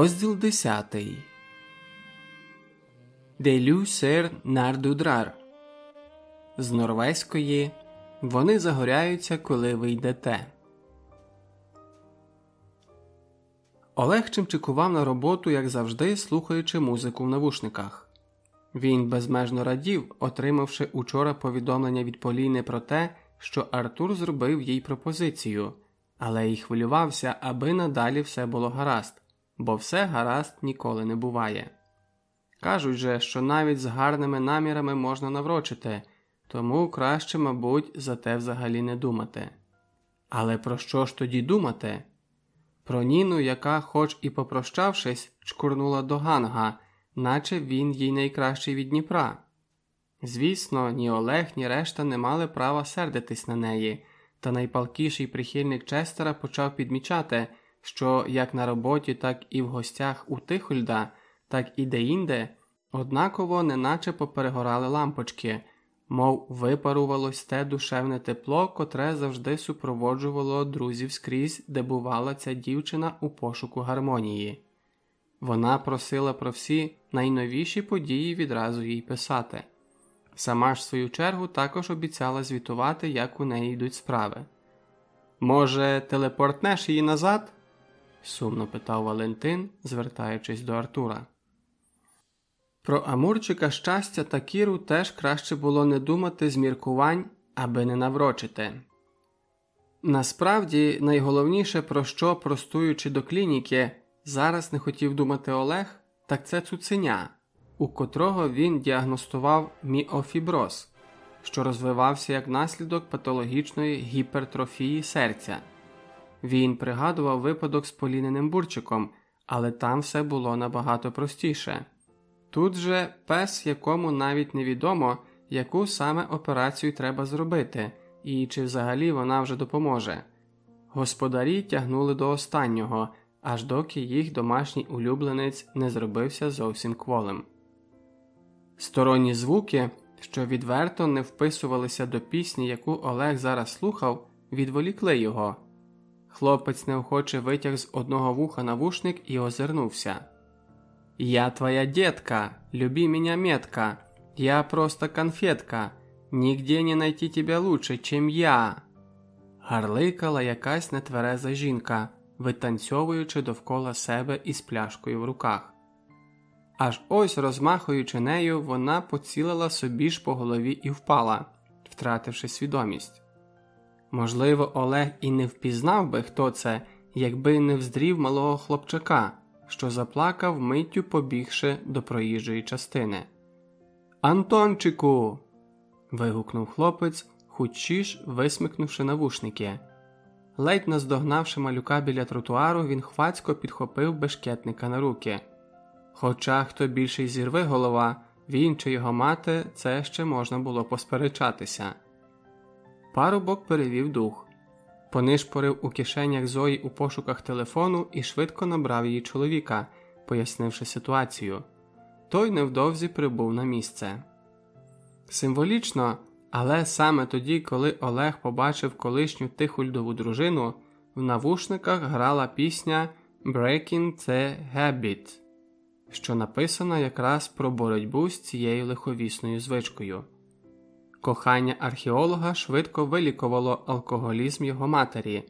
Розділ 10 Делю сер нардудрар З норвезької Вони загоряються, коли ви йдете. Олег чимчикував на роботу, як завжди, слухаючи музику в навушниках. Він безмежно радів, отримавши учора повідомлення від Поліни про те, що Артур зробив їй пропозицію, але й хвилювався, аби надалі все було гаразд бо все гаразд ніколи не буває. Кажуть же, що навіть з гарними намірами можна наврочити, тому краще, мабуть, за те взагалі не думати. Але про що ж тоді думати? Про Ніну, яка, хоч і попрощавшись, чкурнула до Ганга, наче він їй найкращий від Дніпра. Звісно, ні Олег, ні решта не мали права сердитись на неї, та найпалкіший прихильник Честера почав підмічати, що як на роботі, так і в гостях у Тихольда, так і деінде, однаково неначе поперегорали лампочки, мов випарувалось те душевне тепло, котре завжди супроводжувало друзів скрізь, де бувала ця дівчина у пошуку гармонії. Вона просила про всі найновіші події відразу їй писати. Сама ж в свою чергу також обіцяла звітувати, як у неї йдуть справи. Може, телепортнеш її назад? Сумно питав Валентин, звертаючись до Артура. Про Амурчика щастя та Кіру теж краще було не думати з міркувань, аби не наврочити. Насправді, найголовніше, про що, простуючи до клініки, зараз не хотів думати Олег, так це цуценя, у котрого він діагностував міофіброз, що розвивався як наслідок патологічної гіпертрофії серця. Він пригадував випадок з Поліниним бурчиком, але там все було набагато простіше. Тут же пес, якому навіть невідомо, яку саме операцію треба зробити, і чи взагалі вона вже допоможе. Господарі тягнули до останнього, аж доки їх домашній улюбленець не зробився зовсім кволим. Сторонні звуки, що відверто не вписувалися до пісні, яку Олег зараз слухав, відволікли його. Хлопець неохоче витяг з одного вуха навушник і озирнувся. Я твоя детка, люби меня метка, я просто конфетка, нігде не найти тебе лучше, чем я. Гарликала якась нетвереза жінка, витанцьовуючи довкола себе із пляшкою в руках. Аж ось, розмахуючи нею, вона поцілила собі ж по голові і впала, втративши свідомість. Можливо, Олег і не впізнав би, хто це, якби не вздрів малого хлопчака, що заплакав, миттю побігши до проїжджої частини. Антончику. вигукнув хлопець, хучіш висмикнувши навушники. Ледь наздогнавши малюка біля тротуару, він хвацько підхопив бешкетника на руки. Хоча хто більший зірве голова, він чи його мати, це ще можна було посперечатися. Парубок перевів дух, понишпорив у кишенях Зої у пошуках телефону і швидко набрав її чоловіка, пояснивши ситуацію. Той невдовзі прибув на місце. Символічно, але саме тоді, коли Олег побачив колишню тихульдову дружину, в навушниках грала пісня Breaking the Habit, що написана якраз про боротьбу з цією лиховісною звичкою. Кохання археолога швидко вилікувало алкоголізм його матері.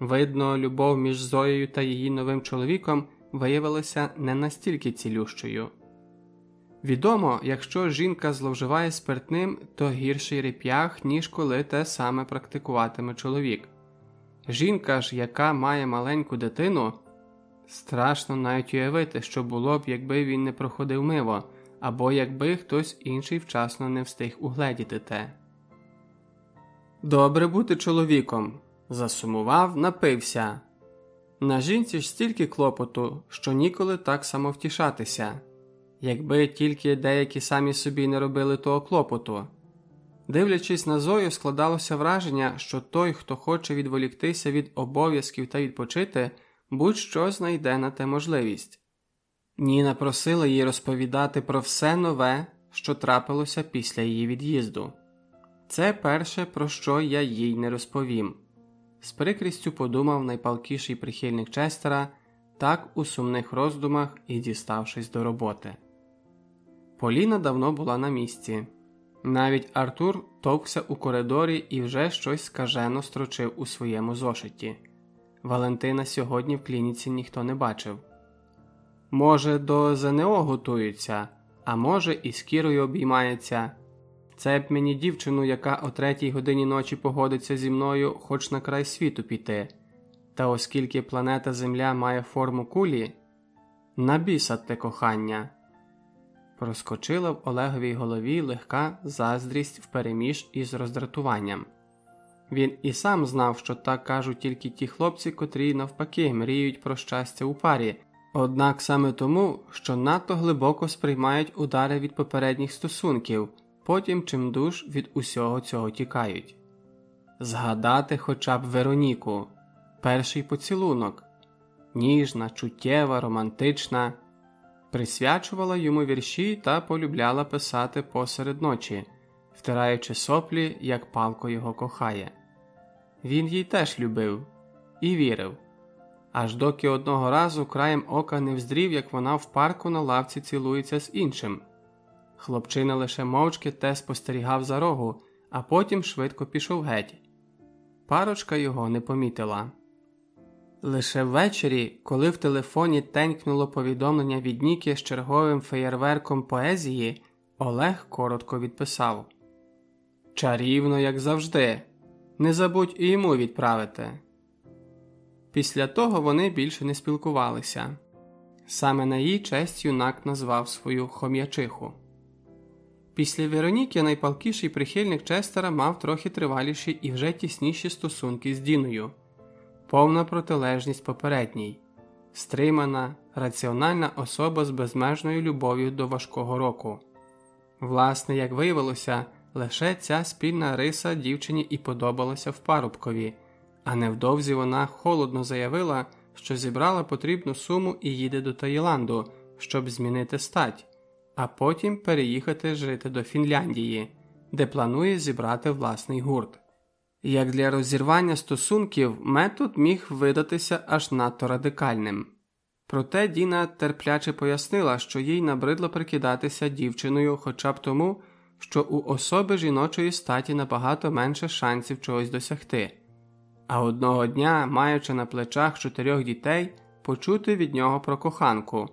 Видно, любов між Зоєю та її новим чоловіком виявилася не настільки цілющою. Відомо, якщо жінка зловживає спиртним, то гірший реп'ях, ніж коли те саме практикуватиме чоловік. Жінка ж, яка має маленьку дитину, страшно навіть уявити, що було б, якби він не проходив миво або якби хтось інший вчасно не встиг угледіти те. Добре бути чоловіком. Засумував, напився. На жінці ж стільки клопоту, що ніколи так самовтішатися, якби тільки деякі самі собі не робили того клопоту. Дивлячись на Зою, складалося враження, що той, хто хоче відволіктися від обов'язків та відпочити, будь-що знайде на те можливість. Ніна просила її розповідати про все нове, що трапилося після її від'їзду. Це перше, про що я їй не розповім. З прикрістю подумав найпалкіший прихильник Честера, так у сумних роздумах і діставшись до роботи. Поліна давно була на місці. Навіть Артур товкся у коридорі і вже щось скажено строчив у своєму зошиті. Валентина сьогодні в клініці ніхто не бачив. Може, до ЗНО готуються, а може, і з кірою обіймається. Це б мені дівчину, яка о третій годині ночі погодиться зі мною, хоч на край світу піти. Та оскільки планета Земля має форму кулі, набіса те кохання. Проскочила в Олеговій голові легка заздрість впереміж із роздратуванням. Він і сам знав, що так кажуть тільки ті хлопці, котрі навпаки мріють про щастя у парі, однак саме тому, що надто глибоко сприймають удари від попередніх стосунків, потім чимдуж від усього цього тікають. Згадати хоча б Вероніку, перший поцілунок, ніжна, чуттєва, романтична, присвячувала йому вірші та полюбляла писати посеред ночі, втираючи соплі, як палко його кохає. Він їй теж любив і вірив, аж доки одного разу краєм ока не вздрів, як вона в парку на лавці цілується з іншим. Хлопчина лише мовчки те спостерігав за рогу, а потім швидко пішов геть. Парочка його не помітила. Лише ввечері, коли в телефоні тенькнуло повідомлення від Ніки з черговим феєрверком поезії, Олег коротко відписав Чарівно, як завжди. Не забудь і йому відправити. Після того вони більше не спілкувалися. Саме на її честь юнак назвав свою хом'ячиху. Після Вероніки найпалкіший прихильник Честера мав трохи триваліші і вже тісніші стосунки з Діною, повна протилежність попередній, стримана, раціональна особа з безмежною любов'ю до важкого року. Власне, як виявилося, лише ця спільна риса дівчині і подобалася в парубкові, а невдовзі вона холодно заявила, що зібрала потрібну суму і їде до Таїланду, щоб змінити стать а потім переїхати жити до Фінляндії, де планує зібрати власний гурт. Як для розірвання стосунків метод міг видатися аж надто радикальним. Проте Діна терпляче пояснила, що їй набридло прикидатися дівчиною хоча б тому, що у особи жіночої статі набагато менше шансів чогось досягти, а одного дня, маючи на плечах чотирьох дітей, почути від нього про коханку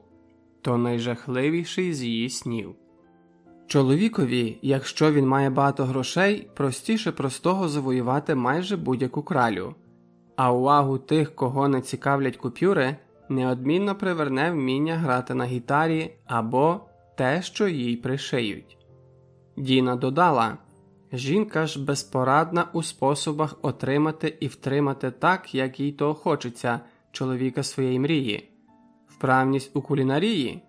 то найжахливіший з її снів. Чоловікові, якщо він має багато грошей, простіше простого завоювати майже будь-яку кралю, а увагу тих, кого не цікавлять купюри, неодмінно приверне вміння грати на гітарі або те, що їй пришиють. Діна додала жінка ж безпорадна у способах отримати і втримати так, як їй того хочеться, чоловіка своєї мрії вправність у кулінарії,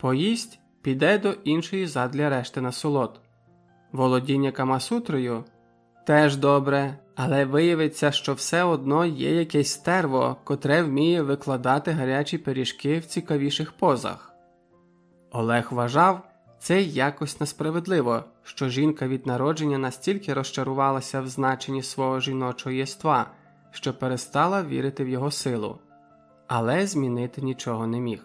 поїсть піде до іншої задля решти насолод. Володіння камасутрою теж добре, але виявиться, що все одно є якесь стерво, котре вміє викладати гарячі пиріжки в цікавіших позах. Олег вважав це якось несправедливо, що жінка від народження настільки розчарувалася в значенні свого жіночого єства, що перестала вірити в його силу але змінити нічого не міг.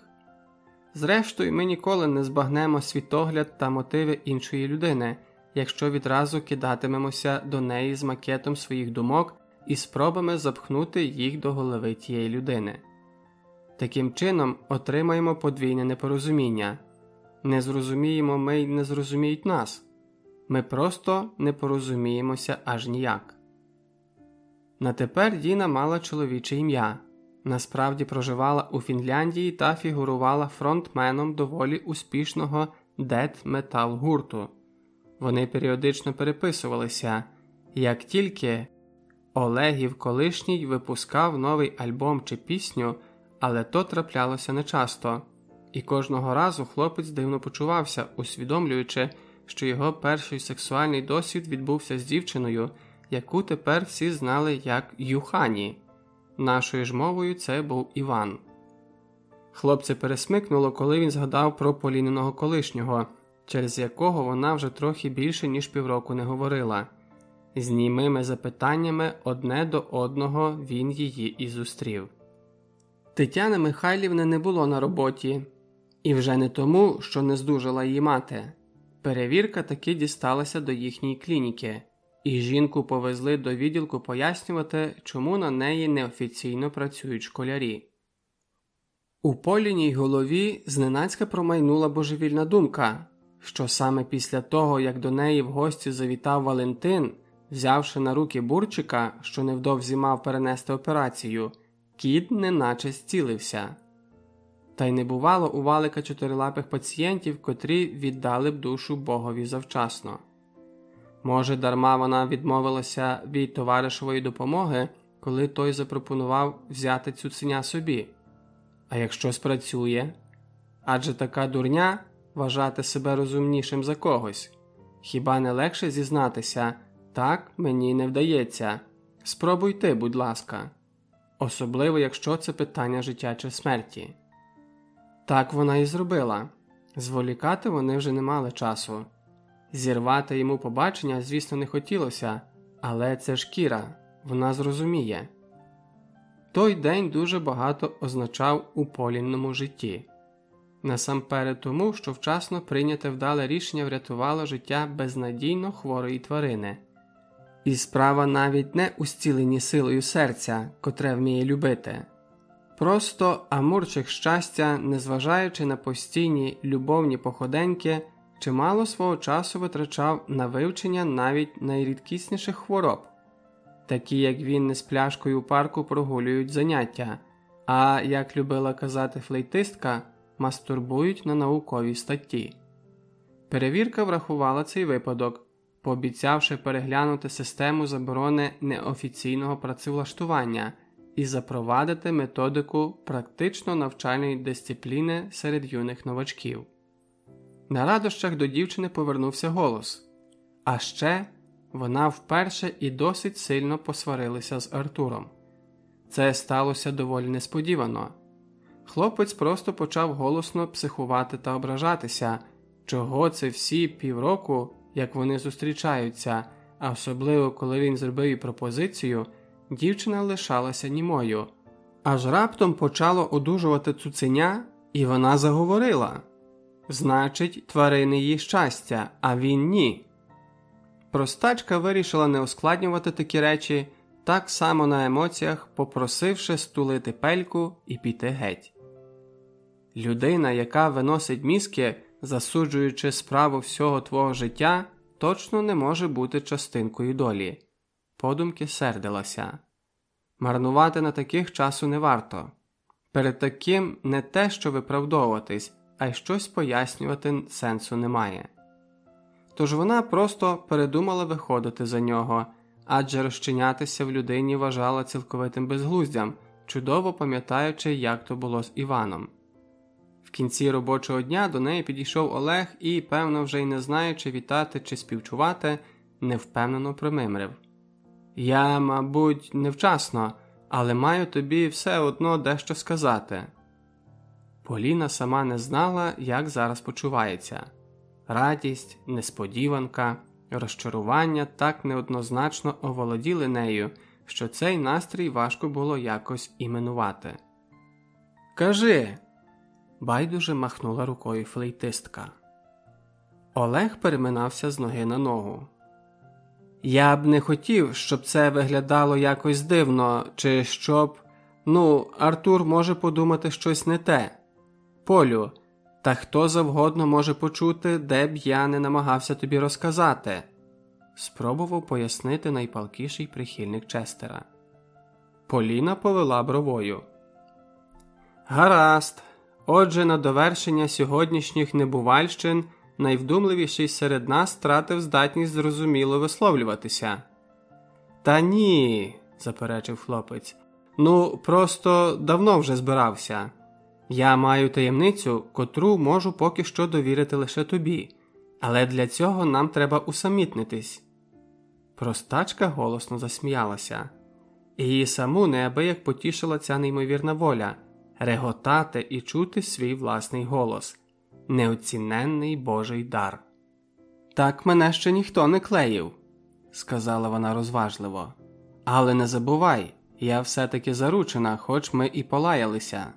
Зрештою, ми ніколи не збагнемо світогляд та мотиви іншої людини, якщо відразу кидатимемося до неї з макетом своїх думок і спробами запхнути їх до голови тієї людини. Таким чином отримаємо подвійне непорозуміння не зрозуміємо ми й не зрозуміють нас ми просто не порозуміємося аж ніяк. На тепер Діна мала чоловіче ім'я насправді проживала у Фінляндії та фігурувала фронтменом доволі успішного дет-метал гурту. Вони періодично переписувалися, як тільки Олегів колишній випускав новий альбом чи пісню, але то траплялося нечасто, і кожного разу хлопець дивно почувався, усвідомлюючи, що його перший сексуальний досвід відбувся з дівчиною, яку тепер всі знали як Юхані. Нашою ж мовою це був Іван. Хлопце пересмикнуло, коли він згадав про Поліниного колишнього, через якого вона вже трохи більше, ніж півроку не говорила. З німими запитаннями одне до одного він її і зустрів. Тетяни Михайлівни не було на роботі, і вже не тому, що не здужала її мати. Перевірка таки дісталася до їхньої клініки, і жінку повезли до відділку пояснювати, чому на неї неофіційно працюють школярі. У Поліній голові зненацька промайнула божевільна думка, що саме після того, як до неї в гості завітав Валентин, взявши на руки бурчика, що невдовзі мав перенести операцію, кіт неначе зцілився. Та й не бувало у валика чотирилапих пацієнтів, котрі віддали б душу богові завчасно. Може, дарма вона відмовилася від товаришової допомоги, коли той запропонував взяти цуценя собі. А якщо спрацює? Адже така дурня вважати себе розумнішим за когось. Хіба не легше зізнатися так мені не вдається. Спробуй ти, будь ласка, особливо якщо це питання життя чи смерті. Так вона і зробила. Зволікати вони вже не мали часу. Зірвати йому побачення, звісно, не хотілося, але це ж Кіра, вона зрозуміє. Той день дуже багато означав у полінному житті. Насамперед тому, що вчасно прийняте вдале рішення врятувало життя безнадійно хворої тварини. І справа навіть не у зціленні силою серця, котре вміє любити. Просто Амурчик щастя, незважаючи на постійні любовні походеньки, чимало свого часу витрачав на вивчення навіть найрідкісніших хвороб, такі як він не з пляшкою у парку прогулюють заняття, а як любила казати флейтистка, мастурбують на науковій статті. Перевірка врахувала цей випадок, пообіцявши переглянути систему заборони неофіційного працевлаштування і запровадити методику практично навчальної дисципліни серед юних новачків. На радощах до дівчини повернувся голос, а ще вона вперше і досить сильно посварилася з Артуром. Це сталося доволі несподівано. Хлопець просто почав голосно психувати та ображатися, чого це всі півроку, як вони зустрічаються, а особливо коли він зробив їй пропозицію дівчина лишалася німою, аж раптом почало одужувати цуценя, і вона заговорила значить, тварини її щастя, а він ні. Простачка вирішила не ускладнювати такі речі, так само на емоціях, попросивши стулити пельку і піти геть. Людина, яка виносить мізки, засуджуючи справу всього твого життя, точно не може бути частинкою долі подумки сердилася. Марнувати на таких часу не варто. Перед таким не те, що виправдовуватись, а й щось пояснювати сенсу немає. Тож вона просто передумала виходити за нього, адже розчинятися в людині вважала цілковитим безглуздям, чудово пам'ятаючи, як то було з Іваном. В кінці робочого дня до неї підійшов Олег і, певно, вже й не знаючи вітати чи співчувати, невпевнено промимрив. Я, мабуть, невчасно, але маю тобі все одно дещо сказати. Поліна сама не знала, як зараз почувається. Радість, несподіванка, розчарування так неоднозначно оволоділи нею, що цей настрій важко було якось іменувати. Кажи, байдуже махнула рукою флейтистка. Олег переминався з ноги на ногу. Я б не хотів, щоб це виглядало якось дивно, чи щоб. Ну, Артур може подумати щось не те. Полю, та хто завгодно може почути, де б я не намагався тобі розказати, спробував пояснити найпалкіший прихильник Честера. Поліна повела бровою. Гаразд. Отже, на довершення сьогоднішніх небувальщин найвдумливіший серед нас втратив здатність зрозуміло висловлюватися. Та ні, заперечив хлопець. Ну, просто давно вже збирався. Я маю таємницю, котру можу поки що довірити лише тобі, але для цього нам треба усамітнитись. Простачка голосно засміялася, її саму неабияк потішила ця неймовірна воля реготати і чути свій власний голос неоціненний Божий дар. Так мене ще ніхто не клеїв, сказала вона розважливо. Але не забувай, Я все-таки заручена, хоч ми і полаялися.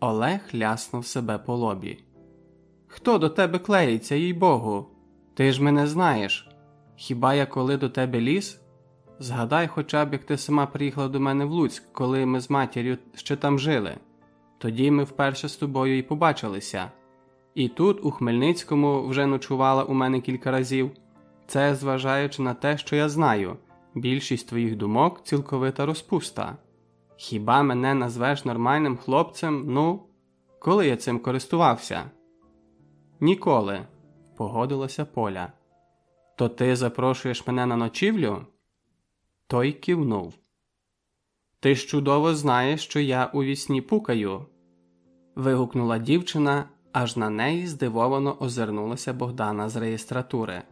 Олег ляснув себе по лобі. Хто до тебе клеїться, їй Богу? Ти ж мене знаєш. Хіба я коли до тебе ліз? Згадай хоча б, як ти сама приїхала до мене в Луцьк, коли ми з матір'ю ще там жили. Тоді ми вперше з тобою і побачилися. І тут, у Хмельницькому, вже ночувала у мене кілька разів. Це зважаючи на те, що я знаю, більшість твоїх думок цілковита розпуста. Хіба мене назвеш нормальним хлопцем? Ну, коли я цим користувався? Ніколи, погодилася Поля. То ти запрошуєш мене на ночівлю? Той кивнув. Ти ж чудово знаєш, що я у вісні пукаю. вигукнула дівчина, аж на неї здивовано озирнулася Богдана з реєстратури.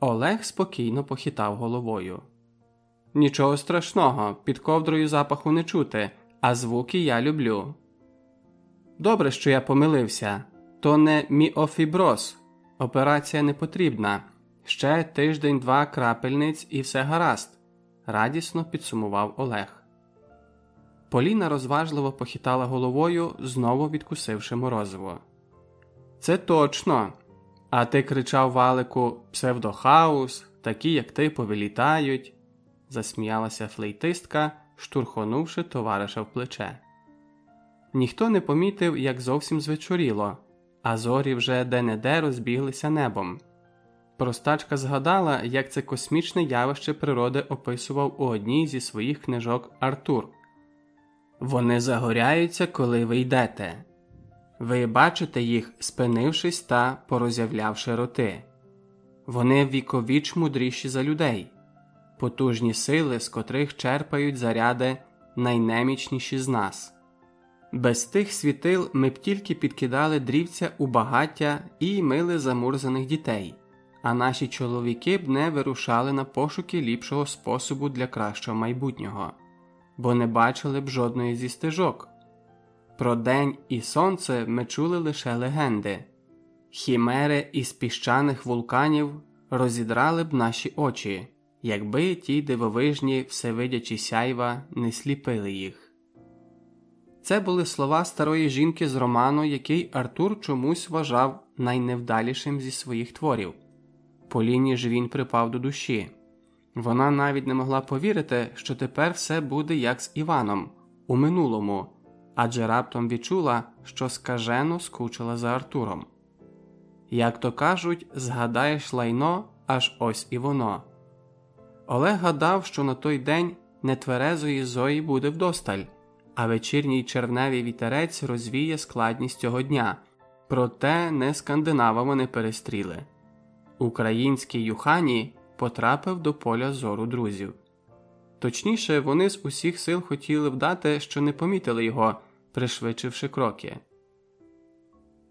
Олег спокійно похитав головою. Нічого страшного, під ковдрою запаху не чути, а звуки я люблю. Добре, що я помилився, то не міофіброз. Операція не потрібна. Ще тиждень два крапельниць і все гаразд, радісно підсумував Олег. Поліна розважливо похитала головою, знову відкусивши морозиво. Це точно. А ти кричав валику псевдохаус, такі, як ти, повилітають, засміялася флейтистка, штурхонувши товариша в плече. Ніхто не помітив, як зовсім звечоріло, а зорі вже де не розбіглися небом. Простачка згадала, як це космічне явище природи описував у одній зі своїх книжок Артур. Вони загоряються, коли ви йдете. Ви бачите їх, спинившись та порозявлявши роти. Вони віковіч мудріші за людей, потужні сили, з котрих черпають заряди найнемічніші з нас. Без тих світил ми б тільки підкидали дрівця у багаття і мили замурзаних дітей, а наші чоловіки б не вирушали на пошуки ліпшого способу для кращого майбутнього, бо не бачили б жодної зі стежок. Про день і сонце ми чули лише легенди, хімери із піщаних вулканів розідрали б наші очі, якби ті дивовижні всевидячі сяйва не сліпили їх. Це були слова старої жінки з роману, який Артур чомусь вважав найневдалішим зі своїх творів. Поліні ж він припав до душі. Вона навіть не могла повірити, що тепер все буде як з Іваном у минулому адже раптом відчула, що скажено скучила за Артуром. Як то кажуть, згадаєш лайно, аж ось і воно. Олег гадав, що на той день нетверезої Зої буде вдосталь, а вечірній черневий вітерець розвіє складність цього дня, проте не скандинава не перестріли. Український Юхані потрапив до поля зору друзів. Точніше, вони з усіх сил хотіли вдати, що не помітили його, пришвидшивши кроки.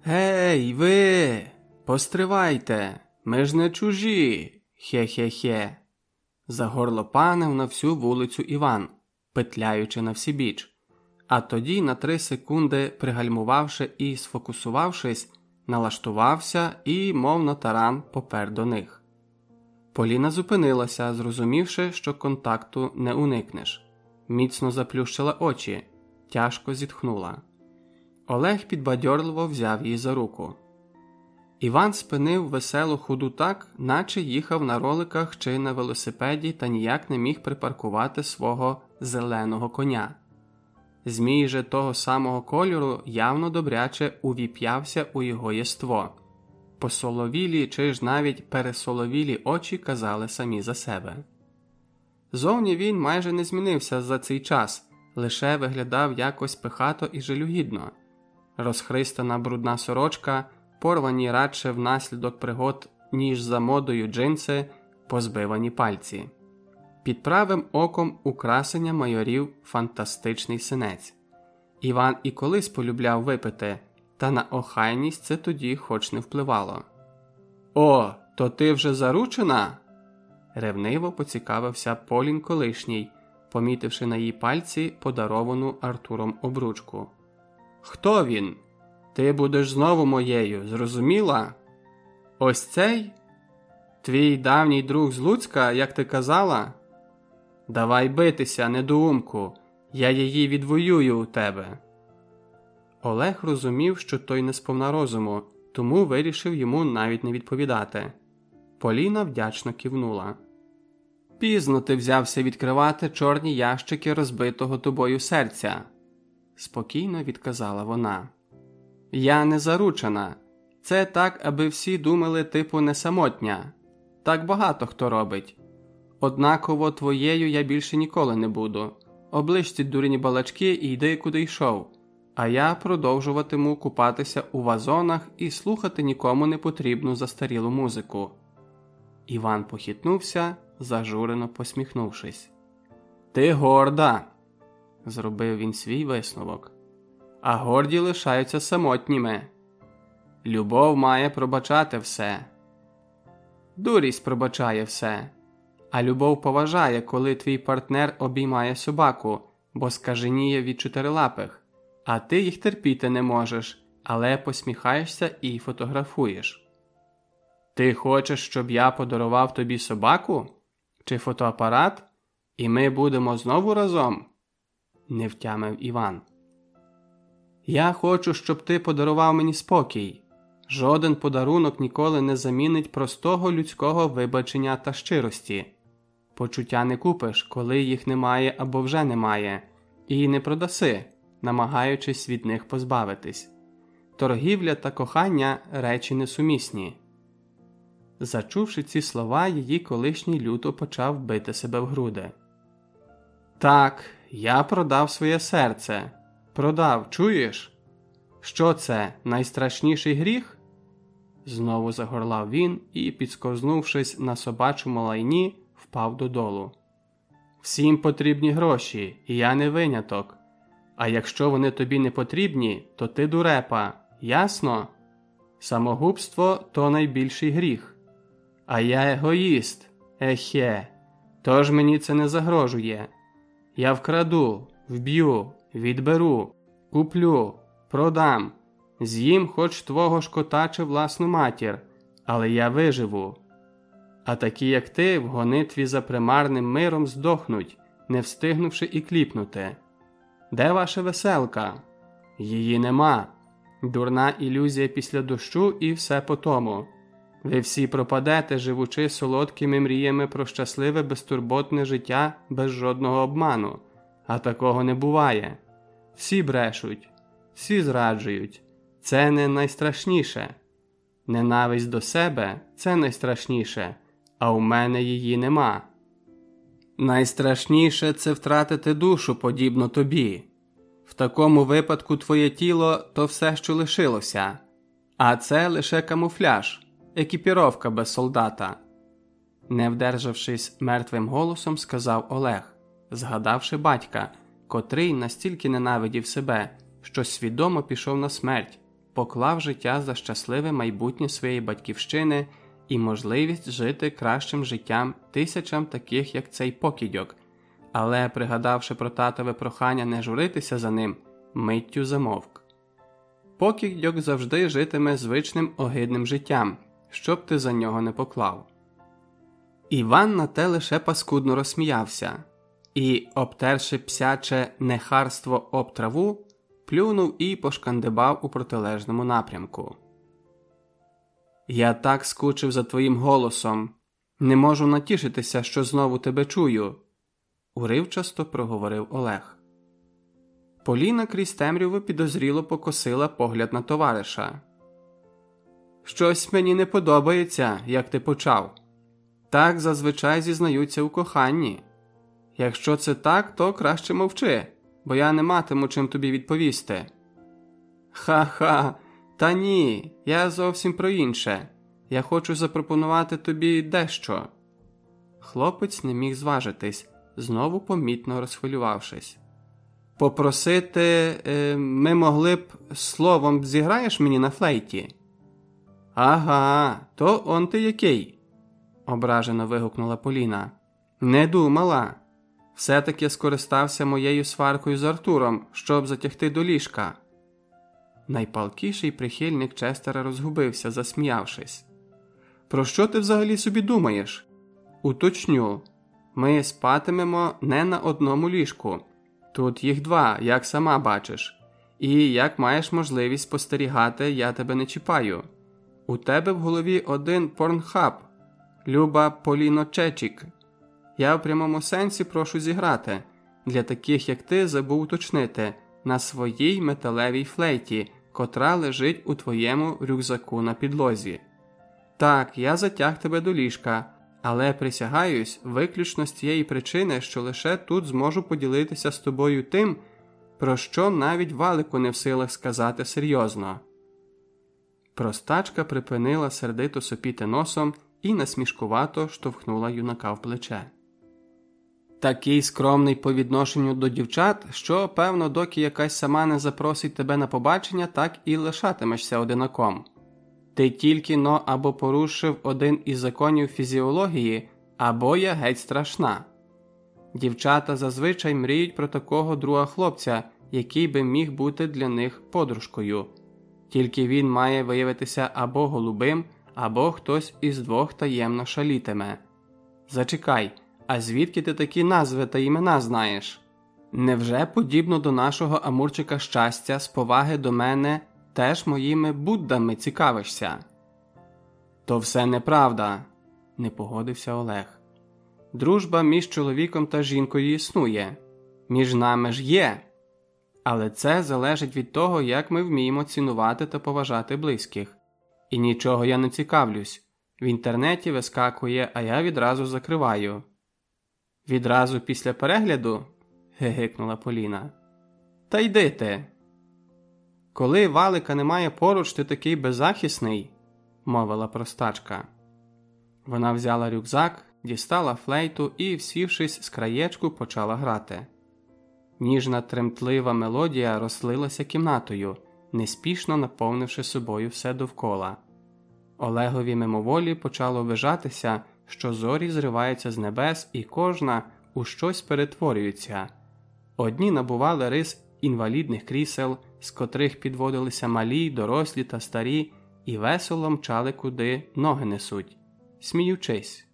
Гей, ви, постривайте, ми ж не чужі. Хе-хе-хе. Загорлопанив на всю вулицю Іван, петляючи на всібіч. А тоді, на три секунди, пригальмувавши і сфокусувавшись, налаштувався і, мов на таран, попер до них. Поліна зупинилася, зрозумівши, що контакту не уникнеш, міцно заплющила очі, тяжко зітхнула. Олег підбадьорливо взяв її за руку. Іван спинив веселу худу так, наче їхав на роликах чи на велосипеді та ніяк не міг припаркувати свого зеленого коня. Змій же того самого кольору явно добряче увіп'явся у його єство посоловілі чи ж навіть пересоловілі очі казали самі за себе. Зовні він майже не змінився за цей час, лише виглядав якось пихато і жалюгідно, розхристана брудна сорочка, порвані радше внаслідок пригод, ніж за модою джинси, позбивані пальці. Під правим оком украсення майорів фантастичний синець. Іван і колись полюбляв випити та на охайність це тоді хоч не впливало. О, то ти вже заручена? ревниво поцікавився Полін колишній, помітивши на її пальці подаровану Артуром обручку. Хто він? Ти будеш знову моєю, зрозуміла? Ось цей? Твій давній друг з Луцька, як ти казала? Давай битися, недоумку, я її відвоюю у тебе. Олег розумів, що той не сповна розуму, тому вирішив йому навіть не відповідати. Поліна вдячно кивнула. Пізно ти взявся відкривати чорні ящики розбитого тобою серця, спокійно відказала вона. Я не заручена. Це так, аби всі думали, типу, не самотня. Так багато хто робить. Однаково твоєю я більше ніколи не буду. Оближ ці дурні балачки і йди куди йшов, а я продовжуватиму купатися у вазонах і слухати нікому не потрібну застарілу музику. Іван похитнувся, зажурено посміхнувшись. Ти горда, зробив він свій висновок. А горді лишаються самотніми. Любов має пробачати все. Дурість пробачає все. А любов поважає, коли твій партнер обіймає собаку, бо скаженіє від чотирилапих, а ти їх терпіти не можеш, але посміхаєшся і фотографуєш. Ти хочеш, щоб я подарував тобі собаку чи фотоапарат, і ми будемо знову разом? не втямив Іван. Я хочу, щоб ти подарував мені спокій. Жоден подарунок ніколи не замінить простого людського вибачення та щирості. Почуття не купиш, коли їх немає або вже немає, і не продаси, намагаючись від них позбавитись. Торгівля та кохання речі несумісні. Зачувши ці слова, її колишній люто почав бити себе в груди. Так, я продав своє серце. Продав, чуєш? Що це найстрашніший гріх? Знову загорлав він і, підсковзнувшись на собачому лайні, впав додолу. Всім потрібні гроші, і я не виняток. А якщо вони тобі не потрібні, то ти дурепа, ясно? Самогубство то найбільший гріх. А я егоїст, ехе, тож мені це не загрожує. Я вкраду, вб'ю, відберу, куплю, продам, з'їм хоч твого ж чи власну матір, але я виживу. А такі, як ти, в гонитві за примарним миром здохнуть, не встигнувши і кліпнути. Де ваша веселка? Її нема. Дурна ілюзія після дощу і все по тому. Ви всі пропадете, живучи солодкими мріями про щасливе безтурботне життя без жодного обману, а такого не буває. Всі брешуть, всі зраджують. Це не найстрашніше. Ненависть до себе це найстрашніше, а у мене її нема. Найстрашніше це втратити душу подібно тобі. В такому випадку твоє тіло то все, що лишилося, а це лише камуфляж екіпіровка без солдата, не вдержавшись мертвим голосом, сказав Олег, згадавши батька, котрий настільки ненавидів себе, що свідомо пішов на смерть, поклав життя за щасливе майбутнє своєї батьківщини і можливість жити кращим життям тисячам таких, як цей покідьок, але, пригадавши про татове прохання не журитися за ним, миттю замовк. Покідьок завжди житиме звичним огидним життям щоб ти за нього не поклав. Іван на те лише паскудно розсміявся і, обтерши псяче нехарство об траву, плюнув і пошкандибав у протилежному напрямку. Я так скучив за твоїм голосом, не можу натішитися, що знову тебе чую, уривчасто проговорив Олег. Поліна крізь темряву підозріло покосила погляд на товариша. Щось мені не подобається, як ти почав. Так зазвичай зізнаються у коханні. Якщо це так, то краще мовчи, бо я не матиму чим тобі відповісти. Ха ха, та ні, я зовсім про інше. Я хочу запропонувати тобі дещо. Хлопець не міг зважитись, знову помітно розхвилювавшись. Попросити, е, ми могли б словом зіграєш мені на флейті? Ага, то он ти який? ображено вигукнула Поліна. Не думала. Все таки скористався моєю сваркою з Артуром, щоб затягти до ліжка. Найпалкіший прихильник Честера розгубився, засміявшись. Про що ти взагалі собі думаєш? Уточню, Ми спатимемо не на одному ліжку. Тут їх два, як сама бачиш. І як маєш можливість спостерігати, я тебе не чіпаю. У тебе в голові один порнхаб, Люба Поліно Чечік. Я в прямому сенсі прошу зіграти. Для таких, як ти, забув уточнити на своїй металевій флейті, котра лежить у твоєму рюкзаку на підлозі. Так, я затяг тебе до ліжка, але присягаюсь виключно з тієї причини, що лише тут зможу поділитися з тобою тим, про що навіть валику не в силах сказати серйозно. Простачка припинила сердито сопіти носом і насмішкувато штовхнула юнака в плече. Такий скромний по відношенню до дівчат, що, певно, доки якась сама не запросить тебе на побачення, так і лишатимешся одинаком. Ти тільки но або порушив один із законів фізіології, або я геть страшна. Дівчата зазвичай мріють про такого друга хлопця, який би міг бути для них подружкою, тільки він має виявитися або голубим, або хтось із двох таємно шалітиме. Зачекай, а звідки ти такі назви та імена знаєш? Невже подібно до нашого Амурчика щастя, з поваги до мене теж моїми Буддами цікавишся? То все неправда, не погодився Олег. Дружба між чоловіком та жінкою існує, між нами ж є. Але це залежить від того, як ми вміємо цінувати та поважати близьких. І нічого я не цікавлюсь. В інтернеті вискакує, а я відразу закриваю. Відразу після перегляду? гигикнула Поліна. Та йди ти. Коли валика немає поруч, ти такий беззахисний, мовила простачка. Вона взяла рюкзак, дістала флейту і, всівшись з краєчку, почала грати. Ніжна тремтлива мелодія розлилася кімнатою, неспішно наповнивши собою все довкола. Олегові мимоволі почало вижатися, що зорі зриваються з небес, і кожна у щось перетворюється. Одні набували рис інвалідних крісел, з котрих підводилися малі, дорослі та старі, і весело мчали куди ноги несуть, сміючись.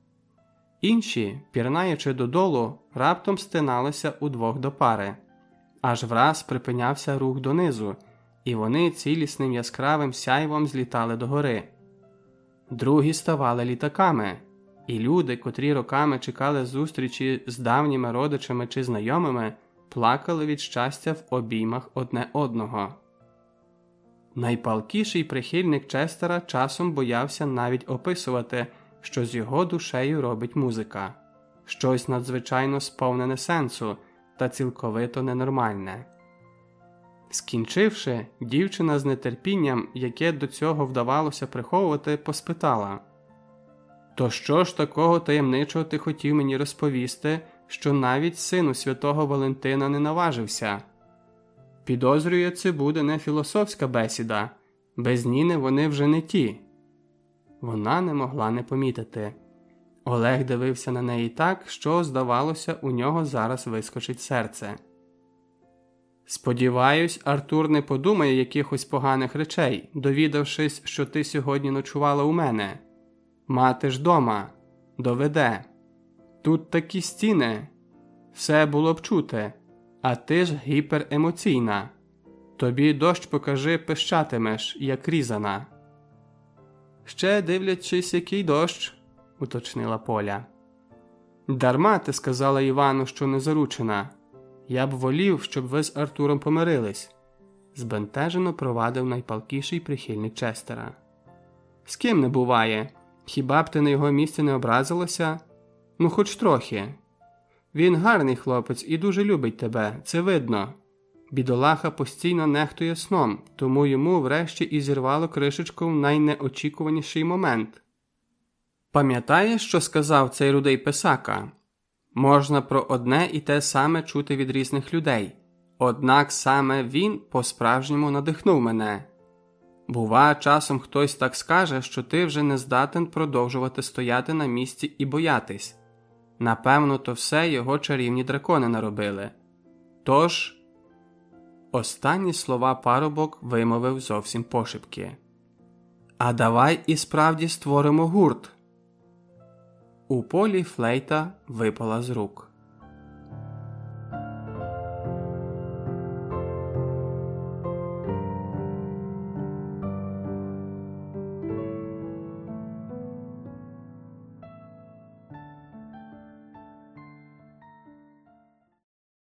Інші, пірнаючи додолу, раптом стиналися удвох до пари, аж враз припинявся рух донизу, і вони цілісним яскравим сяйвом злітали догори. Другі ставали літаками, і люди, котрі роками чекали зустрічі з давніми родичами чи знайомими, плакали від щастя в обіймах одне одного. Найпалкіший прихильник Честера часом боявся навіть описувати що з його душею робить музика, щось надзвичайно сповнене сенсу та цілковито ненормальне. Скінчивши, дівчина з нетерпінням, яке до цього вдавалося приховувати, поспитала То що ж такого таємничого ти хотів мені розповісти, що навіть сину святого Валентина не наважився? Підозрює, це буде не філософська бесіда, без Ніни вони вже не ті вона не могла не помітити. Олег дивився на неї так, що, здавалося, у нього зараз вискочить серце. Сподіваюсь, Артур не подумає якихось поганих речей, довідавшись, що ти сьогодні ночувала у мене. Мати ж дома, доведе. Тут такі стіни, все було б чути, а ти ж гіперемоційна. Тобі дощ покажи, пищатимеш, як різана. Ще дивлячись, який дощ, уточнила Поля. Дарма ти сказала Івану, що не заручена. Я б волів, щоб ви з Артуром помирились, збентежено провадив найпалкіший прихильник Честера. З ким не буває? Хіба б ти на його місці не образилася? Ну, хоч трохи. Він гарний хлопець і дуже любить тебе, це видно. Бідолаха постійно нехтує сном, тому йому врешті і зірвало кришечку в найнеочікуваніший момент. Пам'ятаєш, що сказав цей рудий писака? Можна про одне і те саме чути від різних людей, однак саме він по-справжньому надихнув мене. Бува, часом хтось так скаже, що ти вже не здатен продовжувати стояти на місці і боятись. Напевно, то все його чарівні дракони наробили. Тож. Останні слова парубок вимовив зовсім пошепки. А давай і справді створимо гурт. У полі флейта випала з рук.